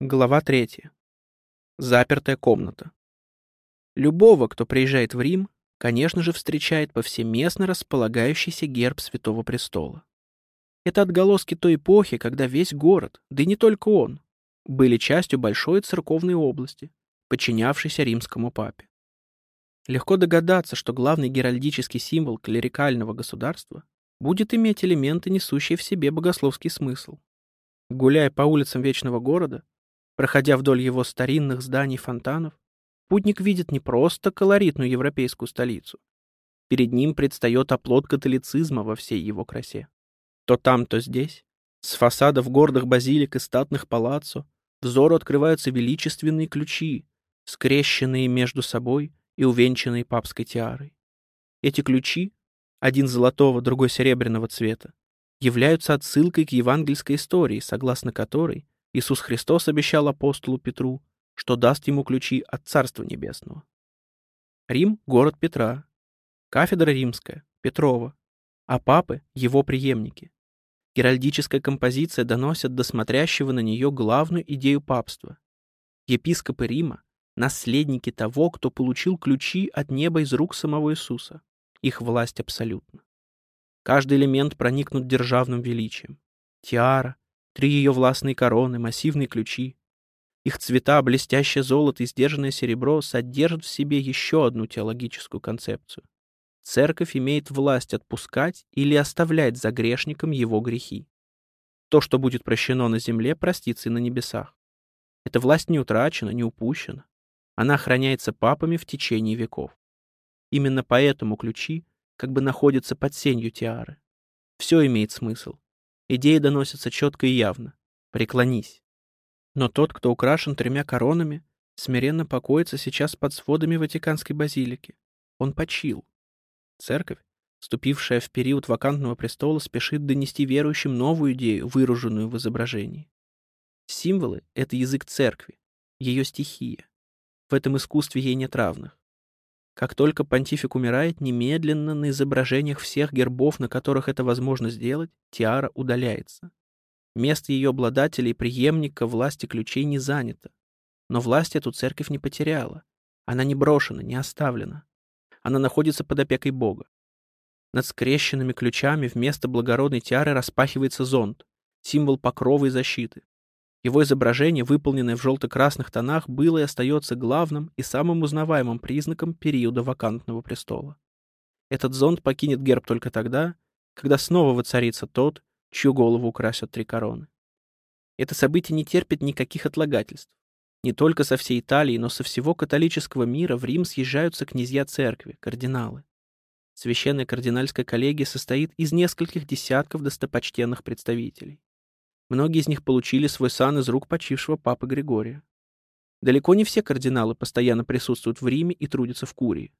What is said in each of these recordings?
Глава 3. Запертая комната. Любого, кто приезжает в Рим, конечно же, встречает повсеместно располагающийся герб Святого Престола. Это отголоски той эпохи, когда весь город, да и не только он, были частью большой церковной области, подчинявшейся римскому папе. Легко догадаться, что главный геральдический символ клерикального государства будет иметь элементы, несущие в себе богословский смысл. Гуляя по улицам Вечного города, Проходя вдоль его старинных зданий фонтанов, путник видит не просто колоритную европейскую столицу. Перед ним предстает оплот католицизма во всей его красе. То там, то здесь, с фасадов гордых базилик и статных палаццо, взору открываются величественные ключи, скрещенные между собой и увенчанные папской тиарой. Эти ключи, один золотого, другой серебряного цвета, являются отсылкой к евангельской истории, согласно которой Иисус Христос обещал апостолу Петру, что даст ему ключи от Царства Небесного. Рим — город Петра, кафедра римская, Петрова, а папы — его преемники. Геральдическая композиция доносит до смотрящего на нее главную идею папства. Епископы Рима — наследники того, кто получил ключи от неба из рук самого Иисуса. Их власть абсолютна. Каждый элемент проникнут державным величием. Тиара, Три ее властные короны, массивные ключи. Их цвета, блестящее золото и сдержанное серебро содержат в себе еще одну теологическую концепцию. Церковь имеет власть отпускать или оставлять за грешником его грехи. То, что будет прощено на земле, простится и на небесах. Эта власть не утрачена, не упущена. Она охраняется папами в течение веков. Именно поэтому ключи как бы находятся под сенью тиары. Все имеет смысл. Идеи доносятся четко и явно. Преклонись. Но тот, кто украшен тремя коронами, смиренно покоится сейчас под сводами Ватиканской базилики. Он почил. Церковь, вступившая в период вакантного престола, спешит донести верующим новую идею, выраженную в изображении. Символы — это язык церкви, ее стихия. В этом искусстве ей нет равных. Как только понтифик умирает, немедленно на изображениях всех гербов, на которых это возможно сделать, тиара удаляется. Место ее обладателя и преемника власти ключей не занято. Но власть эту церковь не потеряла. Она не брошена, не оставлена. Она находится под опекой Бога. Над скрещенными ключами вместо благородной тиары распахивается зонт, символ покрова и защиты. Его изображение, выполненное в желто-красных тонах, было и остается главным и самым узнаваемым признаком периода вакантного престола. Этот зонт покинет герб только тогда, когда снова воцарится тот, чью голову украсят три короны. Это событие не терпит никаких отлагательств. Не только со всей Италии, но со всего католического мира в Рим съезжаются князья церкви, кардиналы. Священная кардинальская коллегия состоит из нескольких десятков достопочтенных представителей. Многие из них получили свой сан из рук почившего папы Григория. Далеко не все кардиналы постоянно присутствуют в Риме и трудятся в Курии.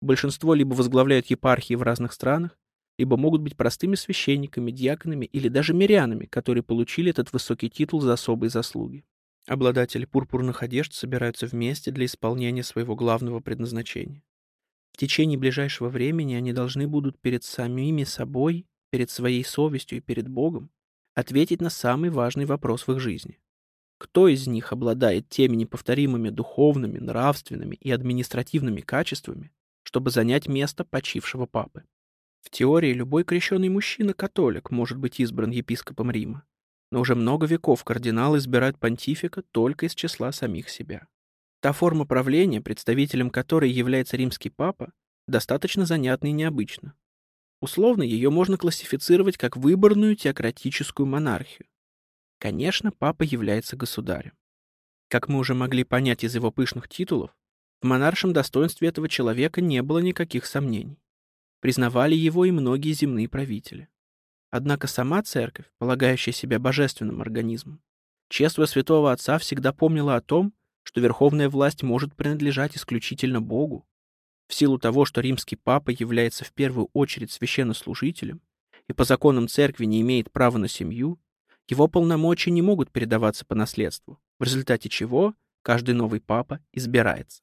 Большинство либо возглавляют епархии в разных странах, либо могут быть простыми священниками, диаконами или даже мирянами, которые получили этот высокий титул за особые заслуги. Обладатели пурпурных одежд собираются вместе для исполнения своего главного предназначения. В течение ближайшего времени они должны будут перед самими собой, перед своей совестью и перед Богом ответить на самый важный вопрос в их жизни. Кто из них обладает теми неповторимыми духовными, нравственными и административными качествами, чтобы занять место почившего папы? В теории любой крещенный мужчина-католик может быть избран епископом Рима, но уже много веков кардинал избирает понтифика только из числа самих себя. Та форма правления, представителем которой является римский папа, достаточно занятна и необычна. Условно ее можно классифицировать как выборную теократическую монархию. Конечно, папа является государем. Как мы уже могли понять из его пышных титулов, в монаршем достоинстве этого человека не было никаких сомнений. Признавали его и многие земные правители. Однако сама церковь, полагающая себя божественным организмом, чествуя святого отца, всегда помнила о том, что верховная власть может принадлежать исключительно Богу, в силу того, что римский папа является в первую очередь священнослужителем и по законам церкви не имеет права на семью, его полномочия не могут передаваться по наследству, в результате чего каждый новый папа избирается.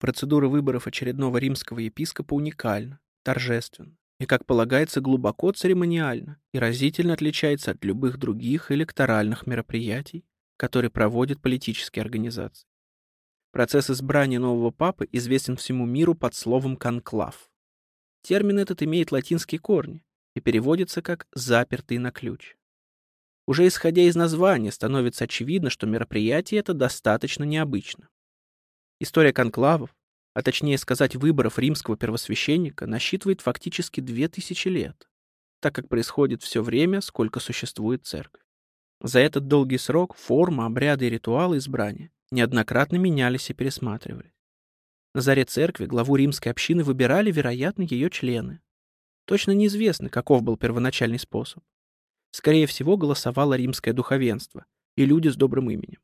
Процедура выборов очередного римского епископа уникальна, торжественна и, как полагается, глубоко церемониальна и разительно отличается от любых других электоральных мероприятий, который проводит политические организации. Процесс избрания нового папы известен всему миру под словом «конклав». Термин этот имеет латинские корни и переводится как «запертый на ключ». Уже исходя из названия, становится очевидно, что мероприятие это достаточно необычно. История конклавов, а точнее сказать выборов римского первосвященника, насчитывает фактически две тысячи лет, так как происходит все время, сколько существует церковь. За этот долгий срок форма, обряды и ритуалы избрания неоднократно менялись и пересматривались. На заре церкви главу римской общины выбирали, вероятно, ее члены. Точно неизвестно, каков был первоначальный способ. Скорее всего, голосовало римское духовенство и люди с добрым именем.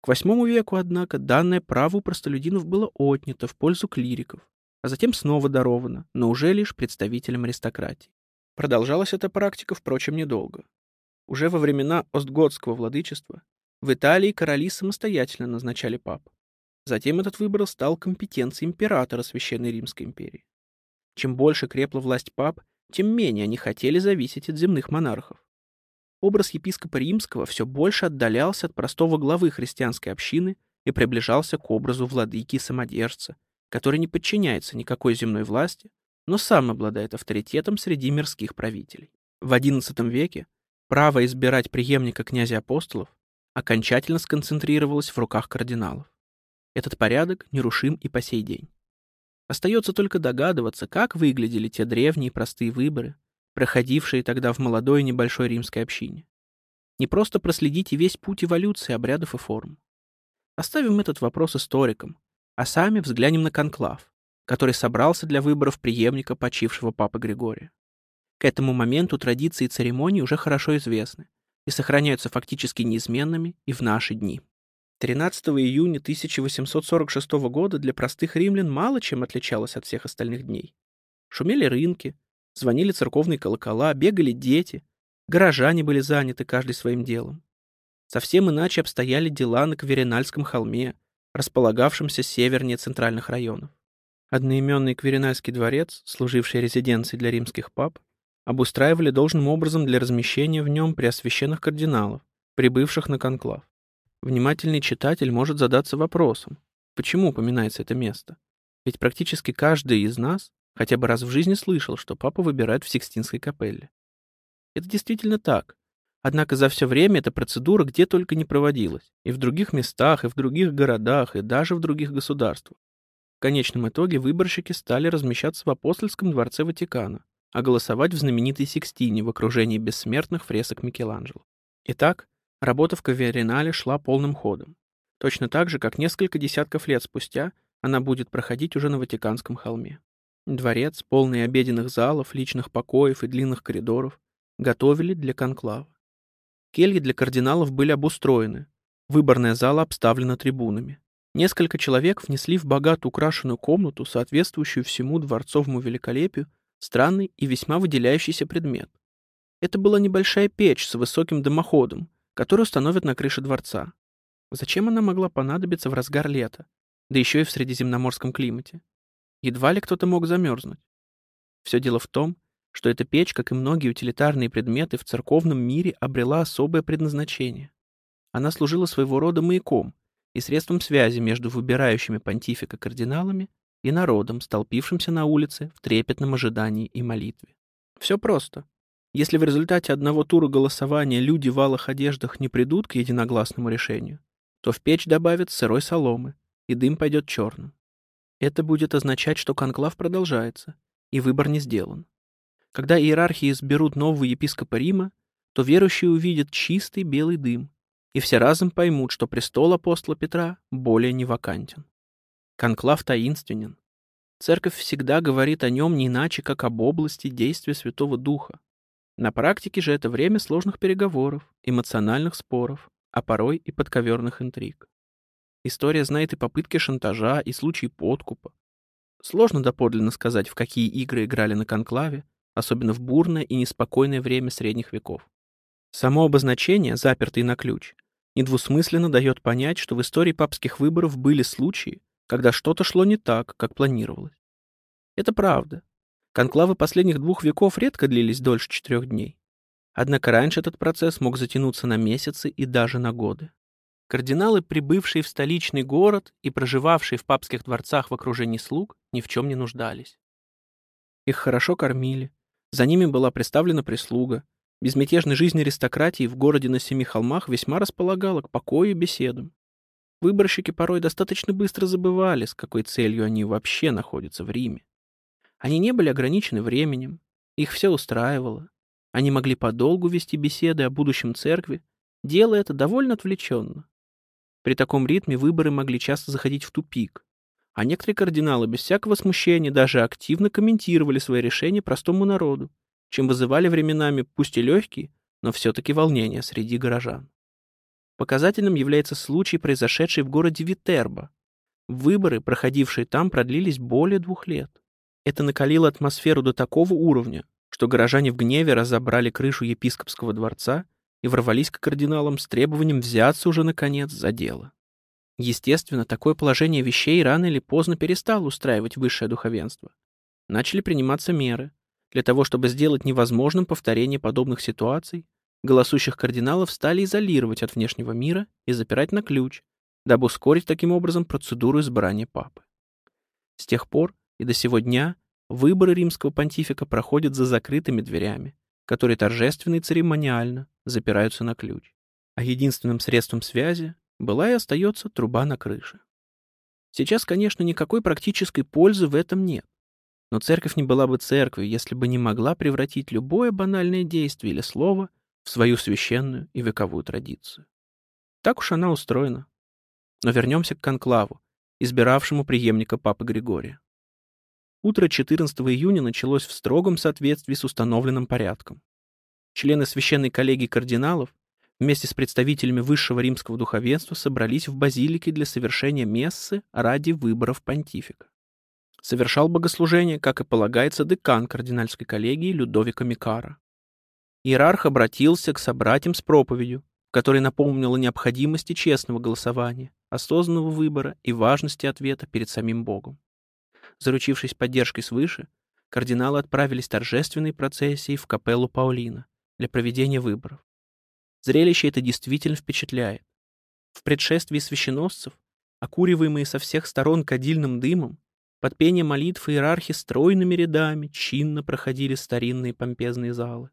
К VIII веку, однако, данное право у простолюдинов было отнято в пользу клириков, а затем снова даровано, но уже лишь представителям аристократии. Продолжалась эта практика, впрочем, недолго. Уже во времена Остготского владычества в Италии короли самостоятельно назначали пап. Затем этот выбор стал компетенцией императора Священной Римской империи. Чем больше крепла власть пап, тем менее они хотели зависеть от земных монархов. Образ епископа римского все больше отдалялся от простого главы христианской общины и приближался к образу владыки и самодержца, который не подчиняется никакой земной власти, но сам обладает авторитетом среди мирских правителей. В XI веке право избирать преемника князя апостолов окончательно сконцентрировалось в руках кардиналов. Этот порядок нерушим и по сей день. Остается только догадываться, как выглядели те древние простые выборы, проходившие тогда в молодой небольшой римской общине. Не просто проследите весь путь эволюции обрядов и форм. Оставим этот вопрос историкам, а сами взглянем на конклав, который собрался для выборов преемника почившего папы Григория. К этому моменту традиции и церемонии уже хорошо известны и сохраняются фактически неизменными и в наши дни. 13 июня 1846 года для простых римлян мало чем отличалось от всех остальных дней. Шумели рынки, звонили церковные колокола, бегали дети, горожане были заняты каждый своим делом. Совсем иначе обстояли дела на Кверинальском холме, располагавшемся севернее центральных районов. Одноименный Кверинальский дворец, служивший резиденцией для римских пап, обустраивали должным образом для размещения в нем преосвященных кардиналов, прибывших на конклав. Внимательный читатель может задаться вопросом, почему упоминается это место? Ведь практически каждый из нас хотя бы раз в жизни слышал, что папа выбирает в Сикстинской капелле. Это действительно так. Однако за все время эта процедура где только не проводилась. И в других местах, и в других городах, и даже в других государствах. В конечном итоге выборщики стали размещаться в апостольском дворце Ватикана, а голосовать в знаменитой Сикстине в окружении бессмертных фресок Микеланджело. Итак, Работа в Каверинале шла полным ходом. Точно так же, как несколько десятков лет спустя она будет проходить уже на Ватиканском холме. Дворец, полный обеденных залов, личных покоев и длинных коридоров, готовили для конклава. Кельи для кардиналов были обустроены, выборная зала обставлена трибунами. Несколько человек внесли в богато украшенную комнату, соответствующую всему дворцовому великолепию, странный и весьма выделяющийся предмет. Это была небольшая печь с высоким дымоходом, которую установят на крыше дворца. Зачем она могла понадобиться в разгар лета, да еще и в средиземноморском климате? Едва ли кто-то мог замерзнуть. Все дело в том, что эта печь, как и многие утилитарные предметы в церковном мире, обрела особое предназначение. Она служила своего рода маяком и средством связи между выбирающими понтифика кардиналами и народом, столпившимся на улице в трепетном ожидании и молитве. Все просто. Если в результате одного тура голосования люди в алых одеждах не придут к единогласному решению, то в печь добавят сырой соломы, и дым пойдет черным. Это будет означать, что конклав продолжается, и выбор не сделан. Когда иерархи изберут нового епископа Рима, то верующие увидят чистый белый дым, и все разом поймут, что престол апостола Петра более не вакантен. Конклав таинственен. Церковь всегда говорит о нем не иначе, как об области действия Святого Духа, на практике же это время сложных переговоров, эмоциональных споров, а порой и подковерных интриг. История знает и попытки шантажа, и случаи подкупа. Сложно доподлинно сказать, в какие игры играли на конклаве, особенно в бурное и неспокойное время средних веков. Само обозначение, запертый на ключ, недвусмысленно дает понять, что в истории папских выборов были случаи, когда что-то шло не так, как планировалось. Это правда, Конклавы последних двух веков редко длились дольше четырех дней. Однако раньше этот процесс мог затянуться на месяцы и даже на годы. Кардиналы, прибывшие в столичный город и проживавшие в папских дворцах в окружении слуг, ни в чем не нуждались. Их хорошо кормили, за ними была представлена прислуга. Безмятежной жизнь аристократии в городе на семи холмах весьма располагала к покою и беседам. Выборщики порой достаточно быстро забывали, с какой целью они вообще находятся в Риме. Они не были ограничены временем, их все устраивало. Они могли подолгу вести беседы о будущем церкви, делая это довольно отвлеченно. При таком ритме выборы могли часто заходить в тупик, а некоторые кардиналы без всякого смущения даже активно комментировали свои решения простому народу, чем вызывали временами, пусть и легкие, но все-таки волнения среди горожан. Показательным является случай, произошедший в городе Витербо. Выборы, проходившие там, продлились более двух лет. Это накалило атмосферу до такого уровня, что горожане в гневе разобрали крышу епископского дворца и ворвались к кардиналам с требованием взяться уже, наконец, за дело. Естественно, такое положение вещей рано или поздно перестало устраивать высшее духовенство. Начали приниматься меры. Для того, чтобы сделать невозможным повторение подобных ситуаций, голосующих кардиналов стали изолировать от внешнего мира и запирать на ключ, дабы ускорить таким образом процедуру избрания папы. С тех пор и до сего дня выборы римского понтифика проходят за закрытыми дверями, которые торжественно и церемониально запираются на ключ. А единственным средством связи была и остается труба на крыше. Сейчас, конечно, никакой практической пользы в этом нет. Но церковь не была бы церковью, если бы не могла превратить любое банальное действие или слово в свою священную и вековую традицию. Так уж она устроена. Но вернемся к конклаву, избиравшему преемника папы Григория. Утро 14 июня началось в строгом соответствии с установленным порядком. Члены священной коллегии кардиналов вместе с представителями высшего римского духовенства собрались в базилике для совершения мессы ради выборов понтифика. Совершал богослужение, как и полагается, декан кардинальской коллегии Людовика Микара. Иерарх обратился к собратьям с проповедью, в которой напомнил о необходимости честного голосования, осознанного выбора и важности ответа перед самим Богом. Заручившись поддержкой свыше, кардиналы отправились торжественной процессией в капеллу Паулина для проведения выборов. Зрелище это действительно впечатляет. В предшествии священосцев, окуриваемые со всех сторон кадильным дымом, под пение молитв иерархи стройными рядами чинно проходили старинные помпезные залы.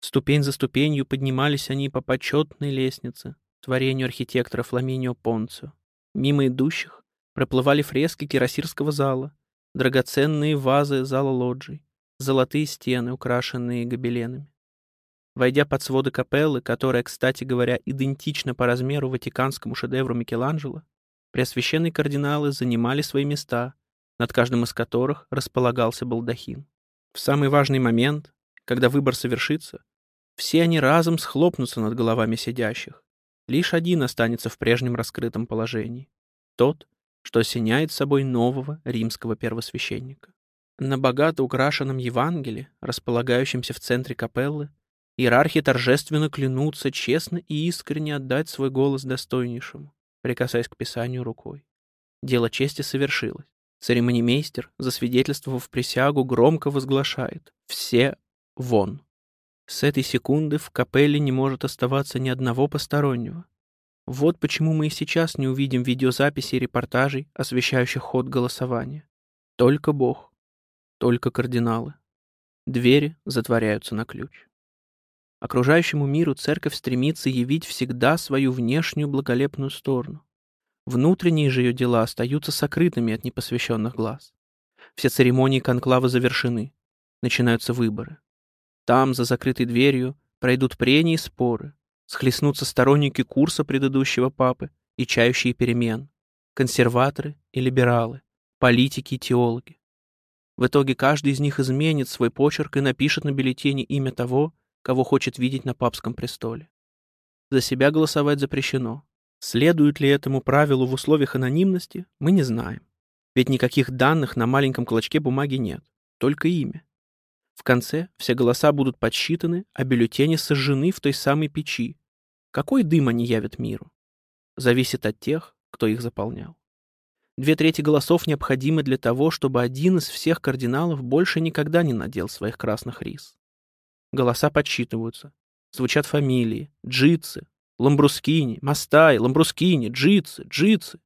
Ступень за ступенью поднимались они по почетной лестнице, творению архитектора Фламинио Понцио. Мимо идущих проплывали фрески кирасирского зала, драгоценные вазы зала лоджий, золотые стены, украшенные гобеленами. Войдя под своды капеллы, которая, кстати говоря, идентична по размеру ватиканскому шедевру Микеланджело, преосвященные кардиналы занимали свои места, над каждым из которых располагался балдахин. В самый важный момент, когда выбор совершится, все они разом схлопнутся над головами сидящих. Лишь один останется в прежнем раскрытом положении. Тот, что осеняет собой нового римского первосвященника. На богато украшенном Евангелии, располагающемся в центре капеллы, иерархи торжественно клянутся честно и искренне отдать свой голос достойнейшему, прикасаясь к Писанию рукой. Дело чести совершилось. Церемонимейстер, засвидетельствовав присягу, громко возглашает «Все вон!». С этой секунды в капелле не может оставаться ни одного постороннего, вот почему мы и сейчас не увидим видеозаписи и репортажей, освещающих ход голосования. Только Бог, только кардиналы. Двери затворяются на ключ. Окружающему миру церковь стремится явить всегда свою внешнюю благолепную сторону. Внутренние же ее дела остаются сокрытыми от непосвященных глаз. Все церемонии конклава завершены. Начинаются выборы. Там, за закрытой дверью, пройдут прения и споры, схлестнутся сторонники курса предыдущего папы и чающие перемен, консерваторы и либералы, политики и теологи. В итоге каждый из них изменит свой почерк и напишет на бюллетене имя того, кого хочет видеть на папском престоле. За себя голосовать запрещено. Следует ли этому правилу в условиях анонимности, мы не знаем. Ведь никаких данных на маленьком клочке бумаги нет, только имя. В конце все голоса будут подсчитаны, а бюллетени сожжены в той самой печи. Какой дым они явят миру? Зависит от тех, кто их заполнял. Две трети голосов необходимы для того, чтобы один из всех кардиналов больше никогда не надел своих красных рис. Голоса подсчитываются. Звучат фамилии, джитсы, Ламбрускини, Мастай, Ламбрускини, Джитсы, Джитсы.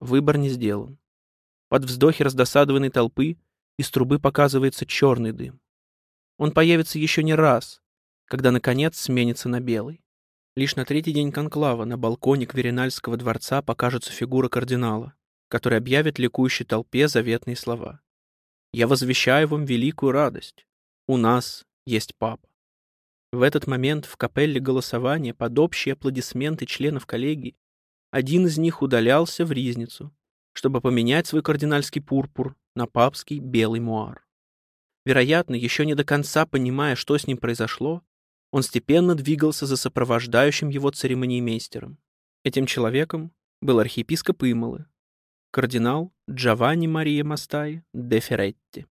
Выбор не сделан. Под вздохи раздосадованной толпы из трубы показывается черный дым. Он появится еще не раз, когда, наконец, сменится на белый. Лишь на третий день конклава на балконе Кверинальского дворца покажется фигура кардинала, который объявит ликующей толпе заветные слова. «Я возвещаю вам великую радость. У нас есть папа». В этот момент в капелле голосования под общие аплодисменты членов коллегии один из них удалялся в ризницу, чтобы поменять свой кардинальский пурпур на папский белый муар. Вероятно, еще не до конца понимая, что с ним произошло, он степенно двигался за сопровождающим его церемониймейстером. Этим человеком был архиепископ Ималы, кардинал Джованни Мария Мастай де Ферретти.